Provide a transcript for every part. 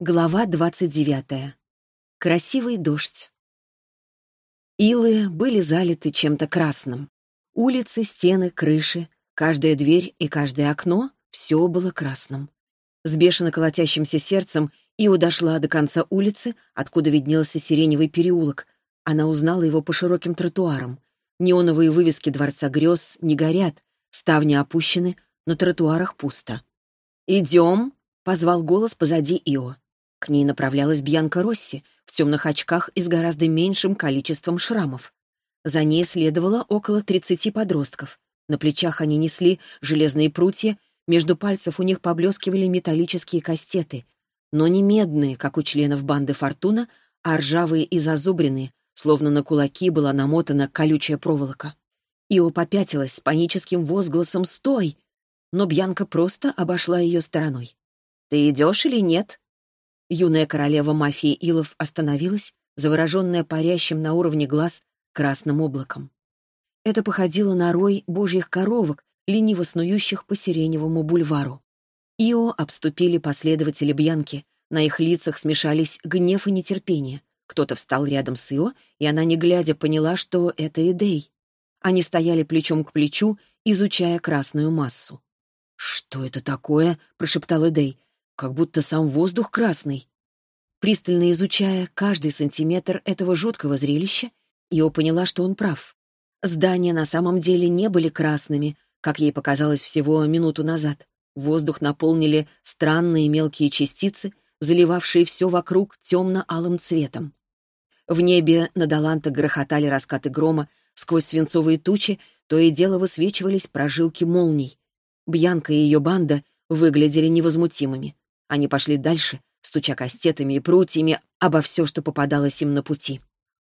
Глава двадцать девятая. Красивый дождь. Илы были залиты чем-то красным. Улицы, стены, крыши, каждая дверь и каждое окно — все было красным. С бешено колотящимся сердцем Ио дошла до конца улицы, откуда виднелся сиреневый переулок. Она узнала его по широким тротуарам. Неоновые вывески Дворца грез не горят, ставни опущены, на тротуарах пусто. «Идем!» — позвал голос позади Ио. К ней направлялась Бьянка Росси в темных очках и с гораздо меньшим количеством шрамов. За ней следовало около тридцати подростков. На плечах они несли железные прутья, между пальцев у них поблескивали металлические кастеты, но не медные, как у членов банды Фортуна, а ржавые и зазубренные, словно на кулаки была намотана колючая проволока. Ио попятилась с паническим возгласом «Стой!», но Бьянка просто обошла ее стороной. «Ты идешь или нет?» Юная королева мафии Илов остановилась, завороженная парящим на уровне глаз красным облаком. Это походило на рой божьих коровок, лениво снующих по сиреневому бульвару. Ио обступили последователи Бьянки, на их лицах смешались гнев и нетерпение. Кто-то встал рядом с Ио, и она, не глядя, поняла, что это Эдей. Они стояли плечом к плечу, изучая красную массу. «Что это такое?» — прошептал Эдей как будто сам воздух красный. Пристально изучая каждый сантиметр этого жуткого зрелища, Ио поняла, что он прав. Здания на самом деле не были красными, как ей показалось всего минуту назад. Воздух наполнили странные мелкие частицы, заливавшие все вокруг темно-алым цветом. В небе над Аланто грохотали раскаты грома, сквозь свинцовые тучи то и дело высвечивались прожилки молний. Бьянка и ее банда выглядели невозмутимыми. Они пошли дальше, стуча кастетами и прутьями обо все, что попадалось им на пути.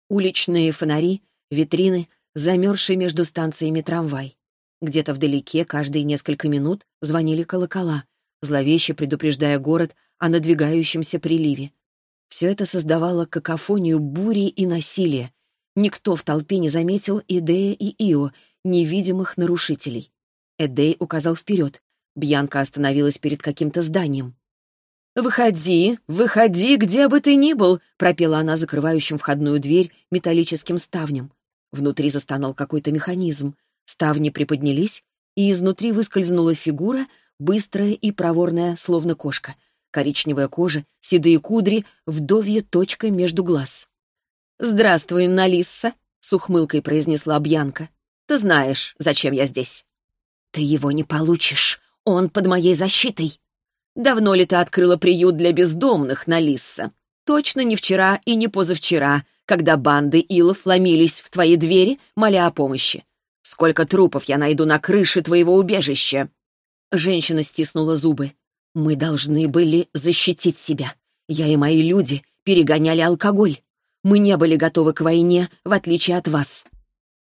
Уличные фонари, витрины, замерзший между станциями трамвай. Где-то вдалеке каждые несколько минут звонили колокола, зловеще предупреждая город о надвигающемся приливе. Все это создавало какофонию бури и насилия. Никто в толпе не заметил Идея и Ио, невидимых нарушителей. Эдей указал вперед. Бьянка остановилась перед каким-то зданием. «Выходи, выходи, где бы ты ни был!» — пропела она закрывающим входную дверь металлическим ставнем. Внутри застонал какой-то механизм. Ставни приподнялись, и изнутри выскользнула фигура, быстрая и проворная, словно кошка. Коричневая кожа, седые кудри, вдовья точка между глаз. «Здравствуй, Налисса!» — с ухмылкой произнесла Бьянка. «Ты знаешь, зачем я здесь?» «Ты его не получишь. Он под моей защитой!» Давно ли ты открыла приют для бездомных на Лисса? Точно не вчера и не позавчера, когда банды Илов ломились в твои двери, моля о помощи. Сколько трупов я найду на крыше твоего убежища?» Женщина стиснула зубы. «Мы должны были защитить себя. Я и мои люди перегоняли алкоголь. Мы не были готовы к войне, в отличие от вас».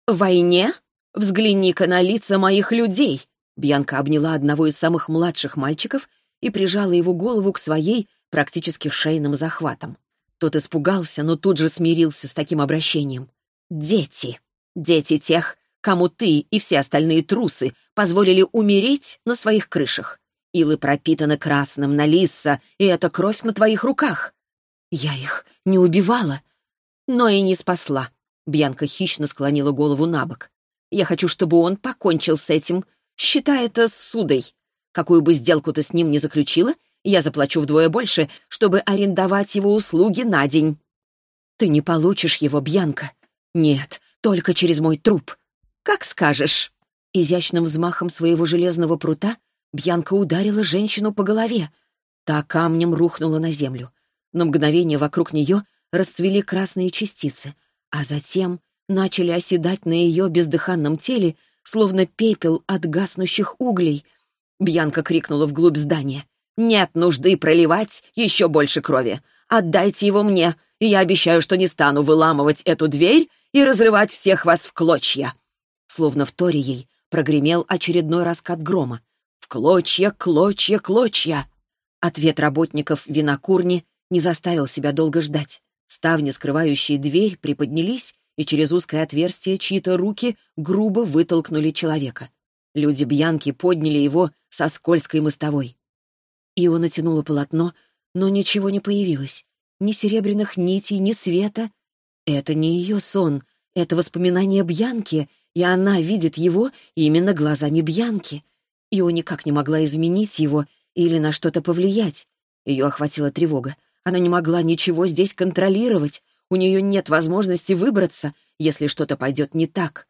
«Войне? Взгляни-ка на лица моих людей!» Бьянка обняла одного из самых младших мальчиков и прижала его голову к своей, практически шейным захватом. Тот испугался, но тут же смирился с таким обращением. «Дети! Дети тех, кому ты и все остальные трусы позволили умереть на своих крышах. Илы пропитаны красным на лиса, и это кровь на твоих руках. Я их не убивала, но и не спасла». Бьянка хищно склонила голову на бок. «Я хочу, чтобы он покончил с этим. Считай это судой. Какую бы сделку ты с ним ни заключила, я заплачу вдвое больше, чтобы арендовать его услуги на день. Ты не получишь его, Бьянка. Нет, только через мой труп. Как скажешь. Изящным взмахом своего железного прута Бьянка ударила женщину по голове. Та камнем рухнула на землю. На мгновение вокруг нее расцвели красные частицы, а затем начали оседать на ее бездыханном теле, словно пепел от гаснущих углей — Бьянка крикнула вглубь здания. «Нет нужды проливать еще больше крови. Отдайте его мне, и я обещаю, что не стану выламывать эту дверь и разрывать всех вас в клочья». Словно в торе ей прогремел очередной раскат грома. «В клочья, клочья, клочья!» Ответ работников винокурни не заставил себя долго ждать. Ставни, скрывающие дверь, приподнялись, и через узкое отверстие чьи-то руки грубо вытолкнули человека. Люди Бьянки подняли его со скользкой мостовой. Ио натянула полотно, но ничего не появилось. Ни серебряных нитей, ни света. Это не ее сон, это воспоминание Бьянки, и она видит его именно глазами Бьянки. Ио никак не могла изменить его или на что-то повлиять. Ее охватила тревога. Она не могла ничего здесь контролировать. У нее нет возможности выбраться, если что-то пойдет не так.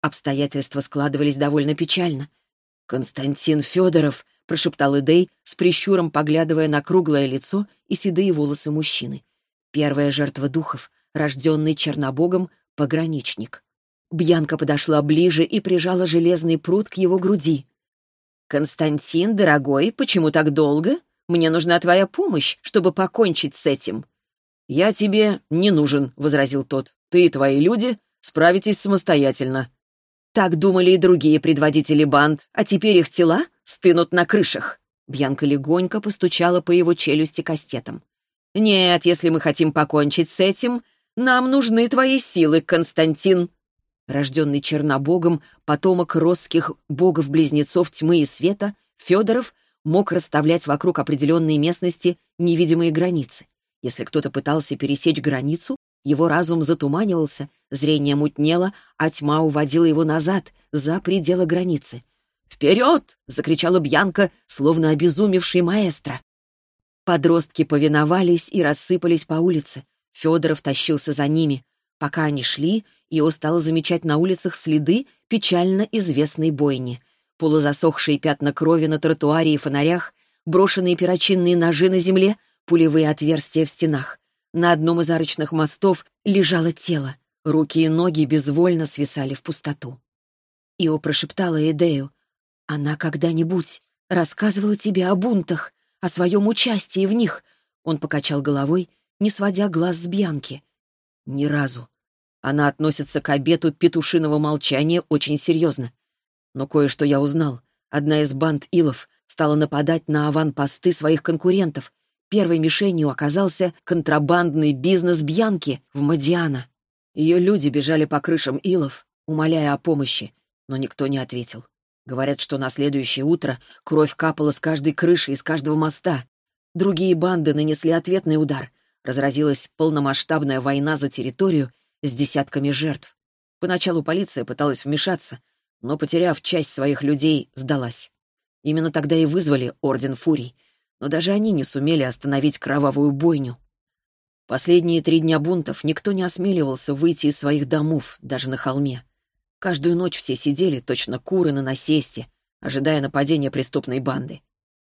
Обстоятельства складывались довольно печально. «Константин Федоров», — прошептал Идей, с прищуром поглядывая на круглое лицо и седые волосы мужчины. Первая жертва духов, рожденный Чернобогом, пограничник. Бьянка подошла ближе и прижала железный пруд к его груди. «Константин, дорогой, почему так долго? Мне нужна твоя помощь, чтобы покончить с этим». «Я тебе не нужен», — возразил тот. «Ты и твои люди справитесь самостоятельно». Так думали и другие предводители банд, а теперь их тела стынут на крышах. Бьянка легонько постучала по его челюсти кастетом. «Нет, если мы хотим покончить с этим, нам нужны твои силы, Константин рожденный Чернобогом, потомок росских богов-близнецов тьмы и света, Федоров мог расставлять вокруг определенной местности невидимые границы. Если кто-то пытался пересечь границу, его разум затуманивался, зрение мутнело, а тьма уводила его назад, за пределы границы. «Вперед!» — закричала Бьянка, словно обезумевший маэстро. Подростки повиновались и рассыпались по улице. Федоров тащился за ними. Пока они шли, Ио стал замечать на улицах следы печально известной бойни. Полузасохшие пятна крови на тротуаре и фонарях, брошенные перочинные ножи на земле, пулевые отверстия в стенах. На одном из арочных мостов лежало тело. Руки и ноги безвольно свисали в пустоту. Ио прошептала Эдею. «Она когда-нибудь рассказывала тебе о бунтах, о своем участии в них?» Он покачал головой, не сводя глаз с Бьянки. «Ни разу. Она относится к обету петушиного молчания очень серьезно. Но кое-что я узнал. Одна из банд Илов стала нападать на аванпосты своих конкурентов. Первой мишенью оказался контрабандный бизнес Бьянки в Мадиана. Ее люди бежали по крышам Илов, умоляя о помощи, но никто не ответил. Говорят, что на следующее утро кровь капала с каждой крыши и с каждого моста. Другие банды нанесли ответный удар. Разразилась полномасштабная война за территорию, с десятками жертв. Поначалу полиция пыталась вмешаться, но, потеряв часть своих людей, сдалась. Именно тогда и вызвали Орден Фурий, но даже они не сумели остановить кровавую бойню. Последние три дня бунтов никто не осмеливался выйти из своих домов, даже на холме. Каждую ночь все сидели, точно куры на насесте, ожидая нападения преступной банды.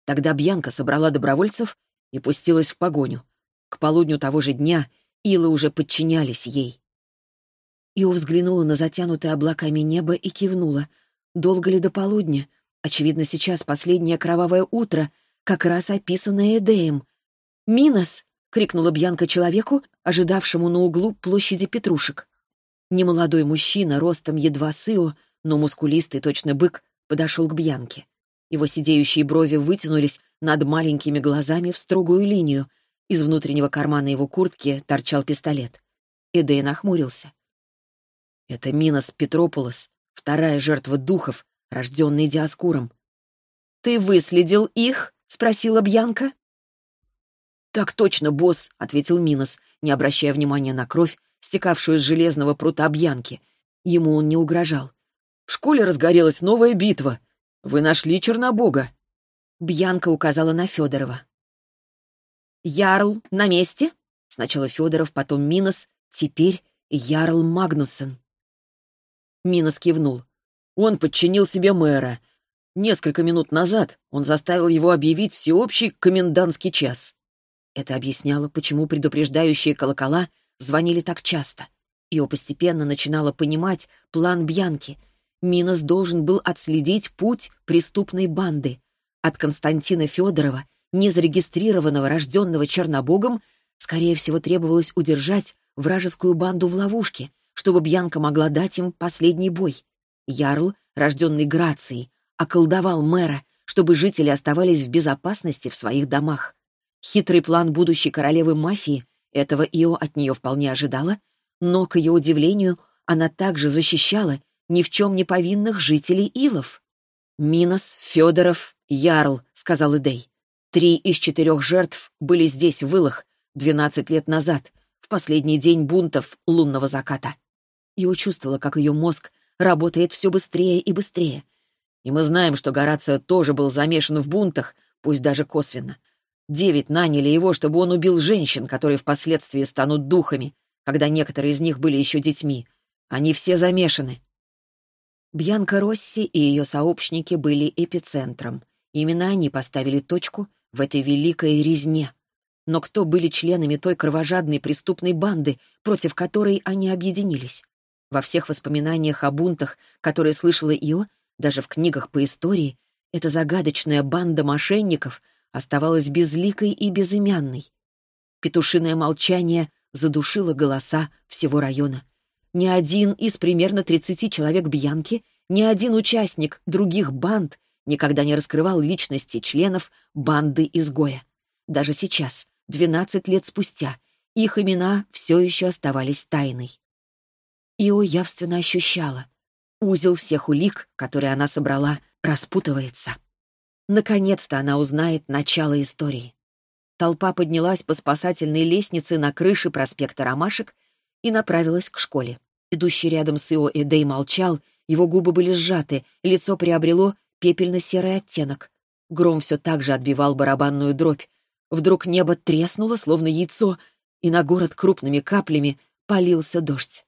Тогда Бьянка собрала добровольцев и пустилась в погоню. К полудню того же дня Илы уже подчинялись ей. Ио взглянула на затянутое облаками небо и кивнула. Долго ли до полудня? Очевидно, сейчас последнее кровавое утро, как раз описанное Эдеем. «Минос!» — крикнула Бьянка человеку, ожидавшему на углу площади Петрушек. Немолодой мужчина, ростом едва сыо, но мускулистый, точно бык, подошел к Бьянке. Его сидеющие брови вытянулись над маленькими глазами в строгую линию. Из внутреннего кармана его куртки торчал пистолет. Эдей нахмурился. Это Минос Петрополос, вторая жертва духов, рожденный Диаскуром. «Ты выследил их?» — спросила Бьянка. «Так точно, босс», — ответил Минос, не обращая внимания на кровь, стекавшую с железного прута Бьянки. Ему он не угрожал. «В школе разгорелась новая битва. Вы нашли Чернобога». Бьянка указала на Федорова. «Ярл на месте?» Сначала Федоров, потом Минос, теперь Ярл Магнуссен. Минос кивнул. Он подчинил себе мэра. Несколько минут назад он заставил его объявить всеобщий комендантский час. Это объясняло, почему предупреждающие колокола звонили так часто. Ио постепенно начинала понимать план Бьянки. Минос должен был отследить путь преступной банды. От Константина Федорова, незарегистрированного, рожденного Чернобогом, скорее всего, требовалось удержать вражескую банду в ловушке — чтобы Бьянка могла дать им последний бой. Ярл, рожденный Грацией, околдовал мэра, чтобы жители оставались в безопасности в своих домах. Хитрый план будущей королевы мафии, этого Ио от нее вполне ожидала, но, к ее удивлению, она также защищала ни в чем не повинных жителей Илов. «Минос, Федоров, Ярл», — сказал Идей. Три из четырех жертв были здесь, в Илах, 12 лет назад, в последний день бунтов лунного заката. Ио чувствовала, как ее мозг работает все быстрее и быстрее. И мы знаем, что Горацио тоже был замешан в бунтах, пусть даже косвенно. Девять наняли его, чтобы он убил женщин, которые впоследствии станут духами, когда некоторые из них были еще детьми. Они все замешаны. Бьянка Росси и ее сообщники были эпицентром. Именно они поставили точку в этой великой резне. Но кто были членами той кровожадной преступной банды, против которой они объединились? Во всех воспоминаниях о бунтах, которые слышала Ио, даже в книгах по истории, эта загадочная банда мошенников оставалась безликой и безымянной. Петушиное молчание задушило голоса всего района. Ни один из примерно 30 человек Бьянки, ни один участник других банд никогда не раскрывал личности членов банды изгоя. Даже сейчас, 12 лет спустя, их имена все еще оставались тайной. Ио явственно ощущала. Узел всех улик, которые она собрала, распутывается. Наконец-то она узнает начало истории. Толпа поднялась по спасательной лестнице на крыше проспекта Ромашек и направилась к школе. Идущий рядом с Ио Эдей молчал, его губы были сжаты, лицо приобрело пепельно-серый оттенок. Гром все так же отбивал барабанную дробь. Вдруг небо треснуло, словно яйцо, и на город крупными каплями полился дождь.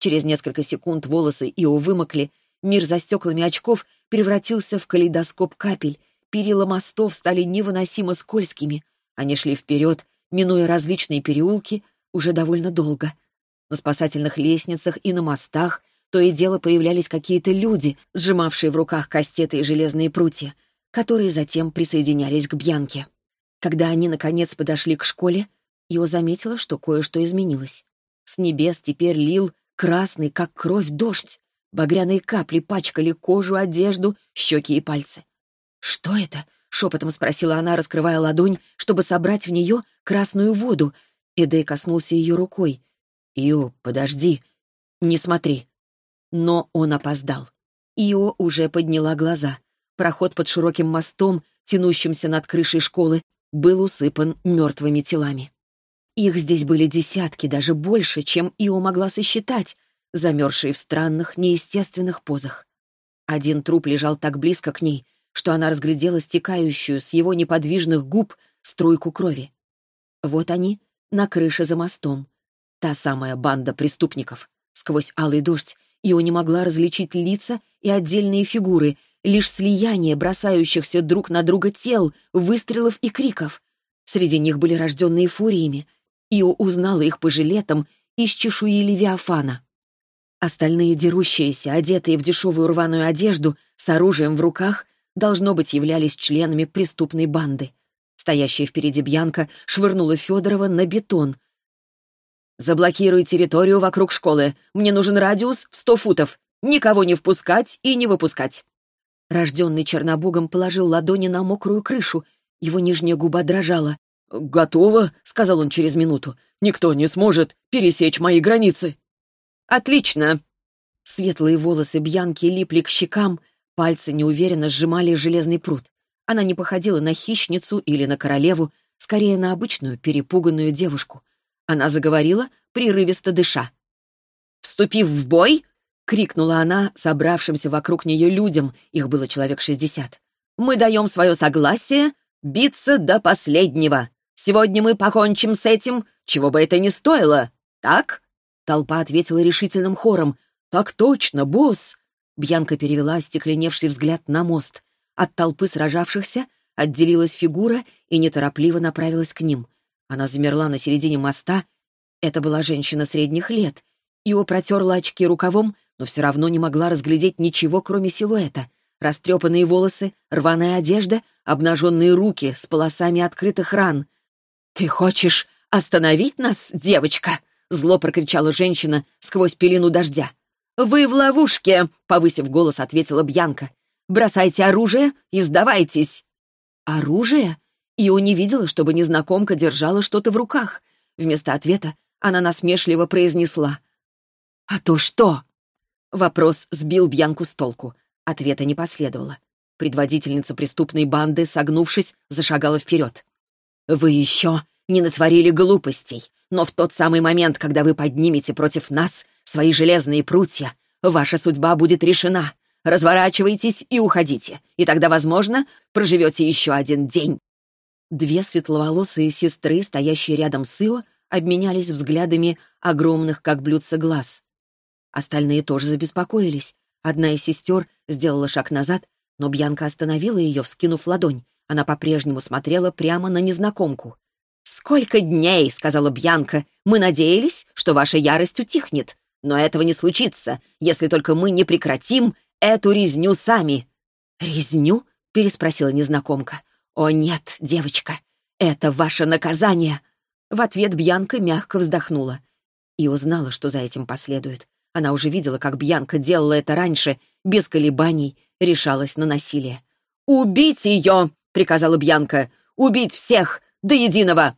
Через несколько секунд волосы Ио вымокли, мир за стеклами очков превратился в калейдоскоп капель, перила мостов стали невыносимо скользкими. Они шли вперед, минуя различные переулки, уже довольно долго. На спасательных лестницах и на мостах то и дело появлялись какие-то люди, сжимавшие в руках кастеты и железные прутья, которые затем присоединялись к Бьянке. Когда они, наконец, подошли к школе, Ио заметила, что кое-что изменилось. С небес теперь лил красный, как кровь, дождь. Багряные капли пачкали кожу, одежду, щеки и пальцы. «Что это?» — шепотом спросила она, раскрывая ладонь, чтобы собрать в нее красную воду. Эдей коснулся ее рукой. «Ио, подожди. Не смотри. Но он опоздал. Ио уже подняла глаза. Проход под широким мостом, тянущимся над крышей школы, был усыпан мертвыми телами. Их здесь были десятки, даже больше, чем Ио могла сосчитать, замерзшие в странных, неестественных позах. Один труп лежал так близко к ней, что она разглядела стекающую с его неподвижных губ струйку крови. Вот они, на крыше за мостом. Та самая банда преступников. Сквозь алый дождь Ио не могла различить лица и отдельные фигуры, лишь слияние бросающихся друг на друга тел, выстрелов и криков. Среди них были рожденные фуриями. Ио узнала их по жилетам из чешуи Левиафана. Остальные дерущиеся, одетые в дешевую рваную одежду, с оружием в руках, должно быть, являлись членами преступной банды. Стоящая впереди Бьянка швырнула Федорова на бетон, «Заблокируй территорию вокруг школы. Мне нужен радиус в сто футов. Никого не впускать и не выпускать». Рожденный Чернобогом положил ладони на мокрую крышу. Его нижняя губа дрожала. «Готово», — сказал он через минуту. «Никто не сможет пересечь мои границы». «Отлично!» Светлые волосы Бьянки липли к щекам, пальцы неуверенно сжимали железный пруд. Она не походила на хищницу или на королеву, скорее на обычную перепуганную девушку. Она заговорила, прерывисто дыша. «Вступив в бой!» — крикнула она собравшимся вокруг нее людям, их было человек шестьдесят. «Мы даем свое согласие биться до последнего. Сегодня мы покончим с этим, чего бы это ни стоило. Так?» Толпа ответила решительным хором. «Так точно, босс!» Бьянка перевела остекленевший взгляд на мост. От толпы сражавшихся отделилась фигура и неторопливо направилась к ним. Она замерла на середине моста. Это была женщина средних лет. Ио протерла очки рукавом, но все равно не могла разглядеть ничего, кроме силуэта. Растрепанные волосы, рваная одежда, обнаженные руки с полосами открытых ран. «Ты хочешь остановить нас, девочка?» — зло прокричала женщина сквозь пелену дождя. «Вы в ловушке!» — повысив голос, ответила Бьянка. «Бросайте оружие и сдавайтесь!» «Оружие?» Ио не видела, чтобы незнакомка держала что-то в руках. Вместо ответа она насмешливо произнесла. «А то что?» Вопрос сбил Бьянку с толку. Ответа не последовало. Предводительница преступной банды, согнувшись, зашагала вперед. «Вы еще не натворили глупостей, но в тот самый момент, когда вы поднимете против нас свои железные прутья, ваша судьба будет решена. Разворачивайтесь и уходите, и тогда, возможно, проживете еще один день». Две светловолосые сестры, стоящие рядом с Ио, обменялись взглядами огромных, как блюдца, глаз. Остальные тоже забеспокоились. Одна из сестер сделала шаг назад, но Бьянка остановила ее, вскинув ладонь. Она по-прежнему смотрела прямо на незнакомку. «Сколько дней!» — сказала Бьянка. «Мы надеялись, что ваша ярость утихнет. Но этого не случится, если только мы не прекратим эту резню сами». «Резню?» — переспросила незнакомка. «О нет, девочка, это ваше наказание!» В ответ Бьянка мягко вздохнула. И узнала, что за этим последует. Она уже видела, как Бьянка делала это раньше, без колебаний, решалась на насилие. «Убить ее!» — приказала Бьянка. «Убить всех! До единого!»